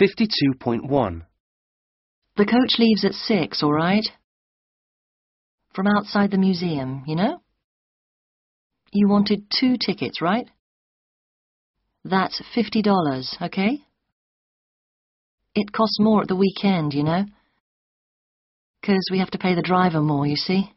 52.1. The coach leaves at six, all right? From outside the museum, you know? You wanted two tickets, right? That's fifty dollars, okay? It costs more at the weekend, you know. Because we have to pay the driver more, you see?